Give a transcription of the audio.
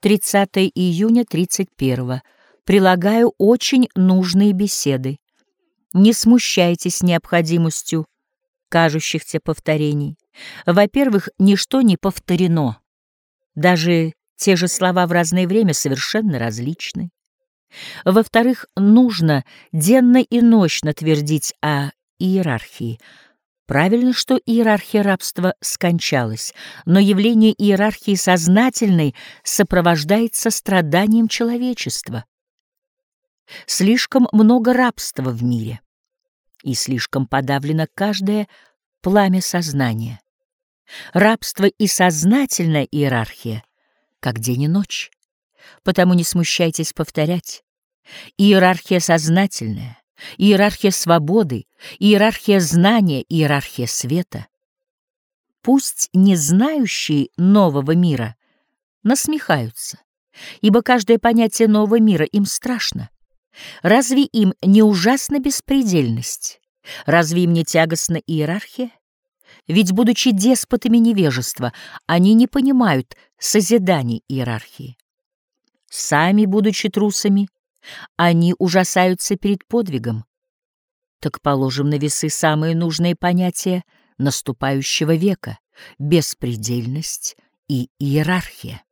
30 июня 31 Прилагаю очень нужные беседы. Не смущайтесь необходимостью кажущихся повторений. Во-первых, ничто не повторено. Даже те же слова в разное время совершенно различны. Во-вторых, нужно денно и ночно твердить о иерархии. Правильно, что иерархия рабства скончалась, но явление иерархии сознательной сопровождается страданием человечества. Слишком много рабства в мире, и слишком подавлено каждое пламя сознания. Рабство и сознательная иерархия, как день и ночь. Потому не смущайтесь повторять. Иерархия сознательная, иерархия свободы, иерархия знания, иерархия света. Пусть не знающие нового мира насмехаются, ибо каждое понятие нового мира им страшно. Разве им не ужасна беспредельность? Разве им не тягостна иерархия? Ведь, будучи деспотами невежества, они не понимают созиданий иерархии. Сами, будучи трусами, они ужасаются перед подвигом. Так положим на весы самые нужные понятия наступающего века — беспредельность и иерархия.